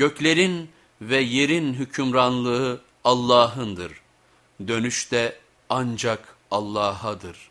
Göklerin ve yerin hükümranlığı Allah'ındır. Dönüş de ancak Allah'adır.